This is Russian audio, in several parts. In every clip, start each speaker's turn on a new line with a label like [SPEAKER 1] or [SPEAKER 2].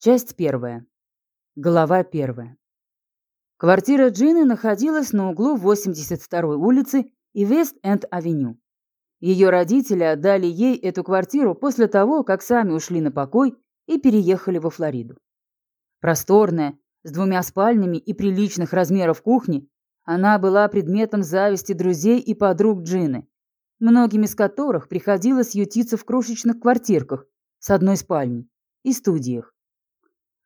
[SPEAKER 1] Часть первая. Глава первая. Квартира Джины находилась на углу 82-й улицы и Вест-Энд-авеню. Ее родители отдали ей эту квартиру после того, как сами ушли на покой и переехали во Флориду. Просторная, с двумя спальнями и приличных размеров кухни, она была предметом зависти друзей и подруг Джины, многим из которых приходилось ютиться в крошечных квартирках с одной спальней и студиях.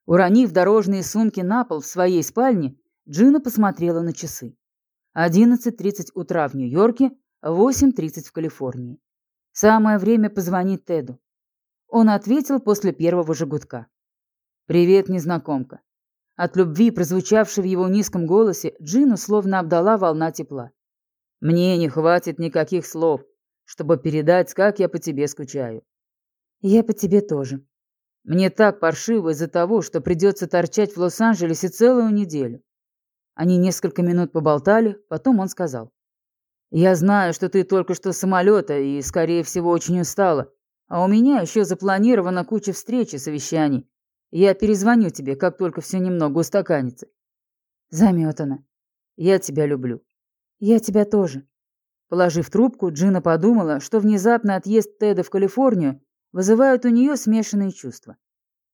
[SPEAKER 1] Уронив дорожные сумки на пол в своей спальне, Джина посмотрела на часы. 11.30 утра в Нью-Йорке, 8.30 в Калифорнии. Самое время позвонить Теду. Он ответил после первого же. «Привет, незнакомка». От любви, прозвучавшей в его низком голосе, Джину словно обдала волна тепла. «Мне не хватит никаких слов, чтобы передать, как я по тебе скучаю». «Я по тебе тоже», мне так паршиво из-за того, что придется торчать в Лос-Анджелесе целую неделю. Они несколько минут поболтали, потом он сказал. «Я знаю, что ты только что с самолета и, скорее всего, очень устала. А у меня еще запланирована куча встреч и совещаний. Я перезвоню тебе, как только все немного устаканится». Заметано. «Я тебя люблю». «Я тебя тоже». Положив трубку, Джина подумала, что внезапно отъезд Теда в Калифорнию вызывают у нее смешанные чувства.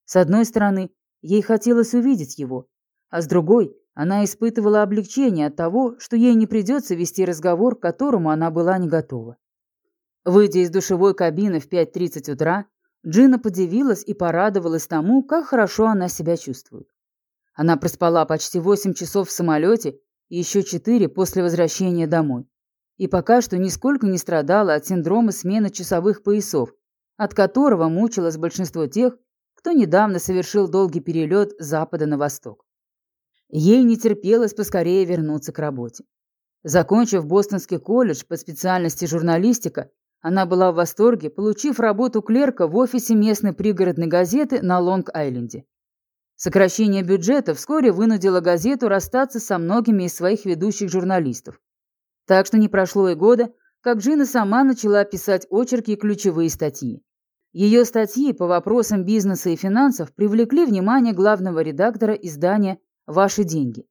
[SPEAKER 1] С одной стороны, ей хотелось увидеть его, а с другой, она испытывала облегчение от того, что ей не придется вести разговор, к которому она была не готова. Выйдя из душевой кабины в 5.30 утра, Джина подивилась и порадовалась тому, как хорошо она себя чувствует. Она проспала почти 8 часов в самолете и еще 4 после возвращения домой. И пока что нисколько не страдала от синдрома смены часовых поясов, от которого мучилось большинство тех, кто недавно совершил долгий перелет с запада на восток. Ей не терпелось поскорее вернуться к работе. Закончив Бостонский колледж по специальности журналистика, она была в восторге, получив работу клерка в офисе местной пригородной газеты на Лонг-Айленде. Сокращение бюджета вскоре вынудило газету расстаться со многими из своих ведущих журналистов. Так что не прошло и года, как Джина сама начала писать очерки и ключевые статьи. Ее статьи по вопросам бизнеса и финансов привлекли внимание главного редактора издания «Ваши деньги».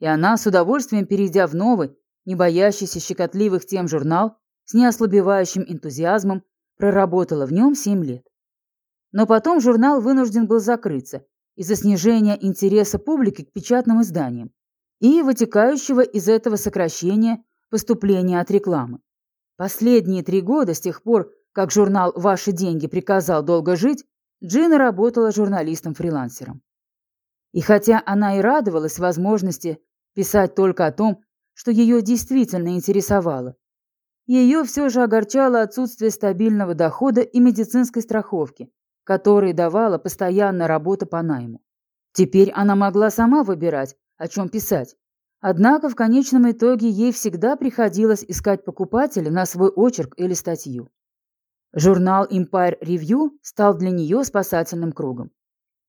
[SPEAKER 1] И она, с удовольствием перейдя в новый, не боящийся щекотливых тем журнал, с неослабевающим энтузиазмом, проработала в нем 7 лет. Но потом журнал вынужден был закрыться из-за снижения интереса публики к печатным изданиям и вытекающего из этого сокращения поступления от рекламы. Последние три года с тех пор, как журнал «Ваши деньги» приказал долго жить, Джина работала журналистом-фрилансером. И хотя она и радовалась возможности писать только о том, что ее действительно интересовало, ее все же огорчало отсутствие стабильного дохода и медицинской страховки, которые давала постоянная работа по найму. Теперь она могла сама выбирать, о чем писать. Однако в конечном итоге ей всегда приходилось искать покупателя на свой очерк или статью. Журнал Empire Review стал для нее спасательным кругом.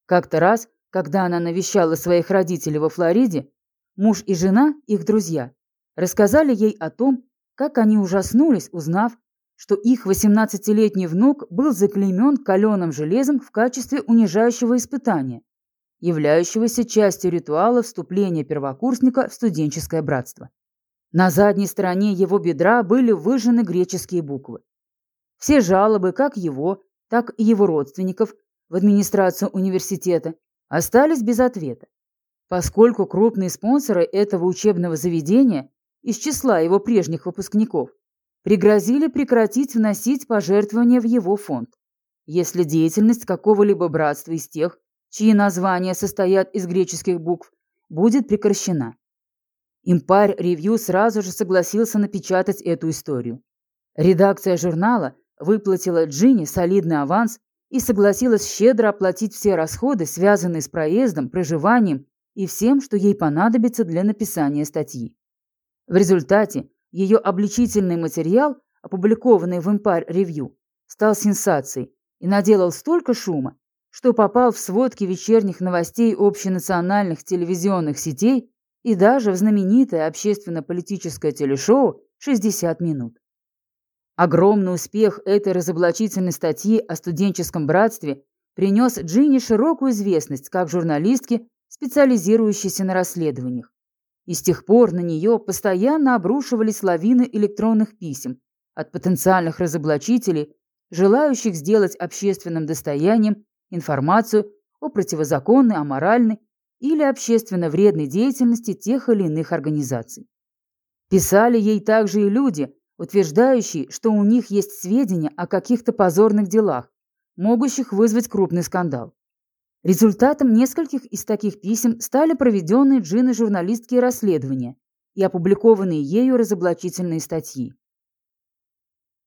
[SPEAKER 1] Как-то раз, когда она навещала своих родителей во Флориде, муж и жена, их друзья, рассказали ей о том, как они ужаснулись, узнав, что их 18-летний внук был заклеймен каленым железом в качестве унижающего испытания, являющегося частью ритуала вступления первокурсника в студенческое братство. На задней стороне его бедра были выжжены греческие буквы. Все жалобы, как его, так и его родственников в администрацию университета, остались без ответа, поскольку крупные спонсоры этого учебного заведения из числа его прежних выпускников пригрозили прекратить вносить пожертвования в его фонд, если деятельность какого-либо братства из тех, чьи названия состоят из греческих букв, будет прекращена. Импарь Ревью сразу же согласился напечатать эту историю. Редакция журнала выплатила Джинни солидный аванс и согласилась щедро оплатить все расходы, связанные с проездом, проживанием и всем, что ей понадобится для написания статьи. В результате ее обличительный материал, опубликованный в Empire Review, стал сенсацией и наделал столько шума, что попал в сводки вечерних новостей общенациональных телевизионных сетей и даже в знаменитое общественно-политическое телешоу «60 минут». Огромный успех этой разоблачительной статьи о студенческом братстве принес Джинни широкую известность как журналистке, специализирующейся на расследованиях. И с тех пор на нее постоянно обрушивались лавины электронных писем от потенциальных разоблачителей, желающих сделать общественным достоянием информацию о противозаконной, аморальной или общественно вредной деятельности тех или иных организаций. Писали ей также и люди, утверждающие, что у них есть сведения о каких-то позорных делах, могущих вызвать крупный скандал. Результатом нескольких из таких писем стали проведенные Джиной журналистские расследования и опубликованные ею разоблачительные статьи.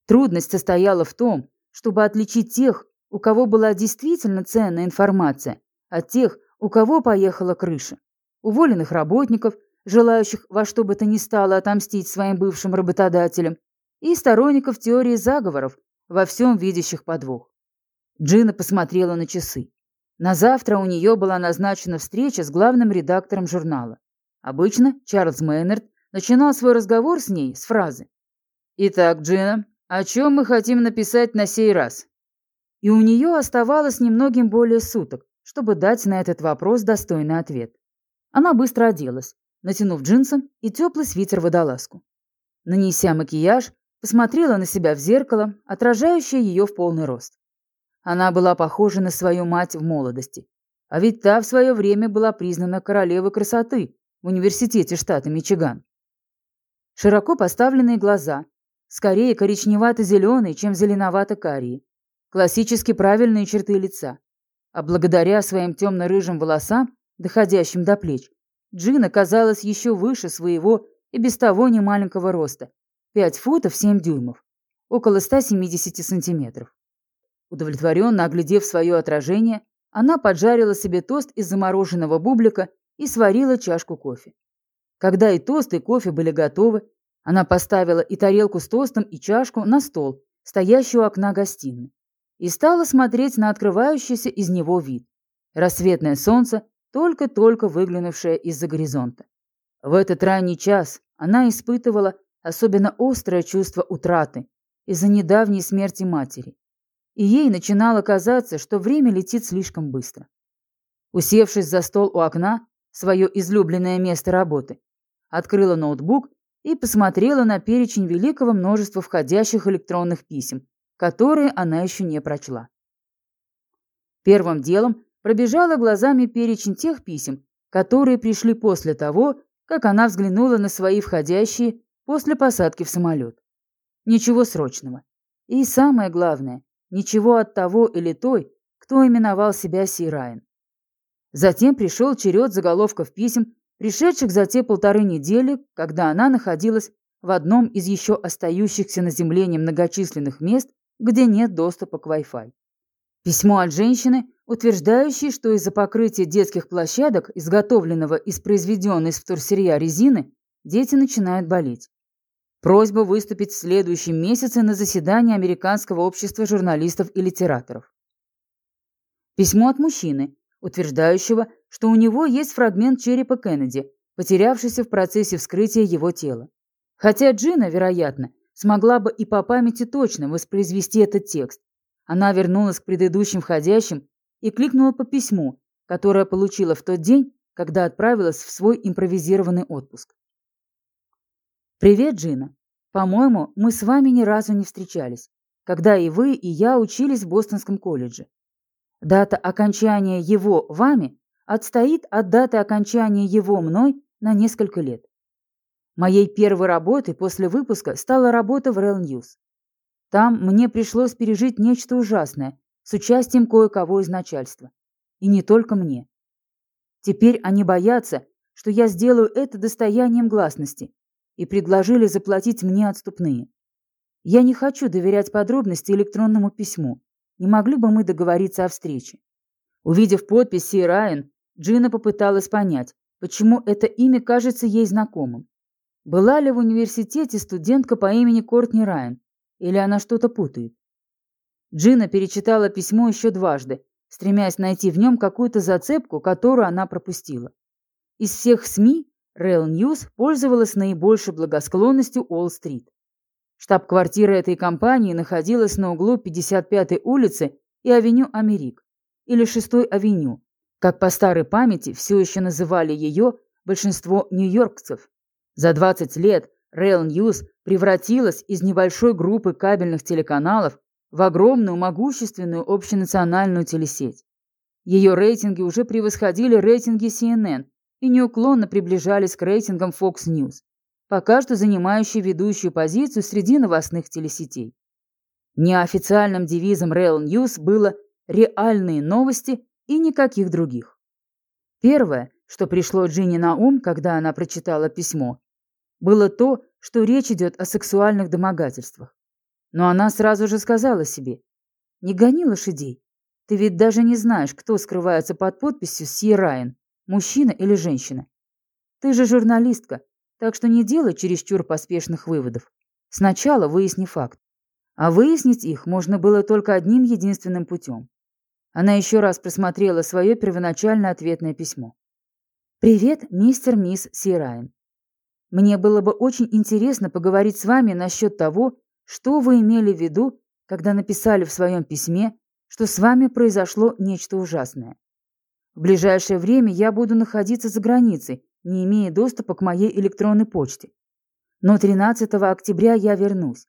[SPEAKER 1] Трудность состояла в том, чтобы отличить тех, у кого была действительно ценная информация, от тех, у кого поехала крыша. Уволенных работников, желающих во что бы то ни стало отомстить своим бывшим работодателям, и сторонников теории заговоров, во всем видящих подвох. Джина посмотрела на часы. На завтра у нее была назначена встреча с главным редактором журнала. Обычно Чарльз Мейнард начинал свой разговор с ней с фразы «Итак, Джина, о чем мы хотим написать на сей раз?» И у нее оставалось немногим более суток, чтобы дать на этот вопрос достойный ответ. Она быстро оделась, натянув джинсы и теплый свитер-водолазку. Нанеся макияж, посмотрела на себя в зеркало, отражающее ее в полный рост. Она была похожа на свою мать в молодости. А ведь та в свое время была признана королевой красоты в университете штата Мичиган. Широко поставленные глаза, скорее коричневато-зеленые, чем зеленовато-карие. Классически правильные черты лица. А благодаря своим темно-рыжим волосам, доходящим до плеч, Джина казалась еще выше своего и без того немаленького роста – 5 футов 7 дюймов, около 170 сантиметров. Удовлетворенно оглядев свое отражение, она поджарила себе тост из замороженного бублика и сварила чашку кофе. Когда и тост, и кофе были готовы, она поставила и тарелку с тостом, и чашку на стол, стоящий у окна гостиной, и стала смотреть на открывающийся из него вид. Рассветное солнце, только-только выглянувшее из-за горизонта. В этот ранний час она испытывала особенно острое чувство утраты из-за недавней смерти матери и ей начинало казаться, что время летит слишком быстро. Усевшись за стол у окна, свое излюбленное место работы, открыла ноутбук и посмотрела на перечень великого множества входящих электронных писем, которые она еще не прочла. Первым делом пробежала глазами перечень тех писем, которые пришли после того, как она взглянула на свои входящие после посадки в самолет. Ничего срочного. И самое главное, Ничего от того или той, кто именовал себя Сирайн. Затем пришел черед заголовков писем, пришедших за те полторы недели, когда она находилась в одном из еще остающихся на Земле немногочисленных мест, где нет доступа к Wi-Fi. Письмо от женщины, утверждающей, что из-за покрытия детских площадок, изготовленного из произведенной из вторсырья резины, дети начинают болеть. Просьба выступить в следующем месяце на заседании Американского общества журналистов и литераторов. Письмо от мужчины, утверждающего, что у него есть фрагмент черепа Кеннеди, потерявшийся в процессе вскрытия его тела. Хотя Джина, вероятно, смогла бы и по памяти точно воспроизвести этот текст. Она вернулась к предыдущим входящим и кликнула по письму, которое получила в тот день, когда отправилась в свой импровизированный отпуск. «Привет, Джина. По-моему, мы с вами ни разу не встречались, когда и вы, и я учились в Бостонском колледже. Дата окончания его вами отстоит от даты окончания его мной на несколько лет. Моей первой работой после выпуска стала работа в Real News. Там мне пришлось пережить нечто ужасное с участием кое-кого из начальства. И не только мне. Теперь они боятся, что я сделаю это достоянием гласности, и предложили заплатить мне отступные. Я не хочу доверять подробности электронному письму. Не могли бы мы договориться о встрече? Увидев подпись Си Райан, Джина попыталась понять, почему это имя кажется ей знакомым. Была ли в университете студентка по имени Кортни Райан, или она что-то путает? Джина перечитала письмо еще дважды, стремясь найти в нем какую-то зацепку, которую она пропустила. Из всех СМИ Rail News пользовалась наибольшей благосклонностью Уолл-стрит. Штаб-квартира этой компании находилась на углу 55-й улицы и авеню Америк, или Шестой авеню, как по старой памяти все еще называли ее большинство нью-йоркцев. За 20 лет Rail News превратилась из небольшой группы кабельных телеканалов в огромную могущественную общенациональную телесеть. Ее рейтинги уже превосходили рейтинги CNN и неуклонно приближались к рейтингам Fox News, пока что занимающей ведущую позицию среди новостных телесетей. Неофициальным девизом Rail News было «реальные новости и никаких других». Первое, что пришло Джинни на ум, когда она прочитала письмо, было то, что речь идет о сексуальных домогательствах. Но она сразу же сказала себе, «Не гони лошадей. Ты ведь даже не знаешь, кто скрывается под подписью Си Райан, мужчина или женщина. Ты же журналистка, так что не делай чересчур поспешных выводов. Сначала выясни факт. А выяснить их можно было только одним единственным путем. Она еще раз просмотрела свое первоначальное ответное письмо. «Привет, мистер мисс Си Райан. Мне было бы очень интересно поговорить с вами насчет того, что вы имели в виду, когда написали в своем письме, что с вами произошло нечто ужасное. В ближайшее время я буду находиться за границей, не имея доступа к моей электронной почте. Но 13 октября я вернусь.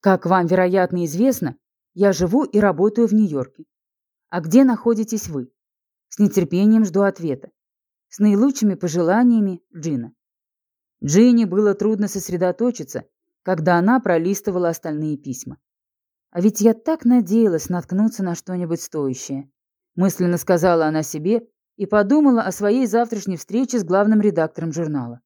[SPEAKER 1] Как вам, вероятно, известно, я живу и работаю в Нью-Йорке. А где находитесь вы? С нетерпением жду ответа. С наилучшими пожеланиями, Джина. Джинни было трудно сосредоточиться, когда она пролистывала остальные письма. А ведь я так надеялась наткнуться на что-нибудь стоящее. Мысленно сказала она себе и подумала о своей завтрашней встрече с главным редактором журнала.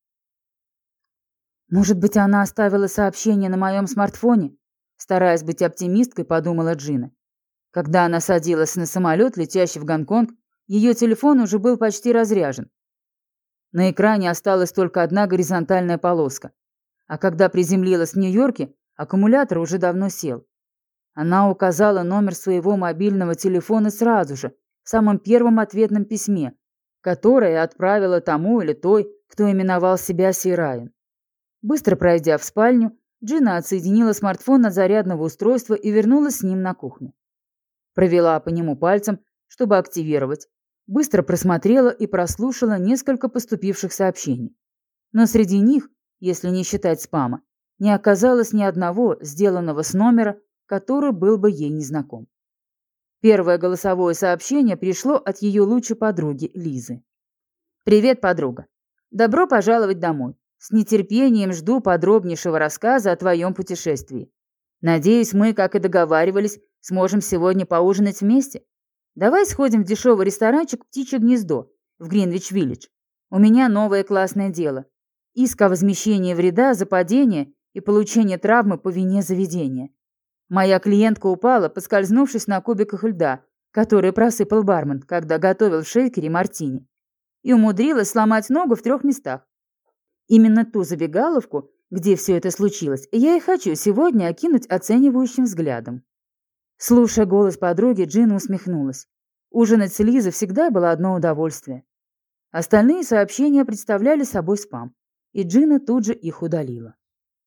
[SPEAKER 1] Может быть, она оставила сообщение на моем смартфоне? Стараясь быть оптимисткой, подумала Джина. Когда она садилась на самолет, летящий в Гонконг, ее телефон уже был почти разряжен. На экране осталась только одна горизонтальная полоска. А когда приземлилась в Нью-Йорке, аккумулятор уже давно сел. Она указала номер своего мобильного телефона сразу же, в самом первом ответном письме, которое отправила тому или той, кто именовал себя Сираин. Быстро пройдя в спальню, Джина отсоединила смартфон от зарядного устройства и вернулась с ним на кухню. Провела по нему пальцем, чтобы активировать, быстро просмотрела и прослушала несколько поступивших сообщений. Но среди них, если не считать спама, не оказалось ни одного, сделанного с номера, который был бы ей незнаком. Первое голосовое сообщение пришло от ее лучшей подруги Лизы. «Привет, подруга. Добро пожаловать домой. С нетерпением жду подробнейшего рассказа о твоем путешествии. Надеюсь, мы, как и договаривались, сможем сегодня поужинать вместе. Давай сходим в дешевый ресторанчик «Птичье гнездо» в Гринвич-Виллидж. У меня новое классное дело. Иск о возмещении вреда за падение и получение травмы по вине заведения. Моя клиентка упала, поскользнувшись на кубиках льда, которые просыпал бармен, когда готовил в шейкере мартини, и умудрилась сломать ногу в трех местах. Именно ту забегаловку, где все это случилось, я и хочу сегодня окинуть оценивающим взглядом. Слушая голос подруги, Джина усмехнулась. Ужинать с Лизой всегда было одно удовольствие. Остальные сообщения представляли собой спам, и Джина тут же их удалила.